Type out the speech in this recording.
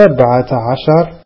سبعة عشر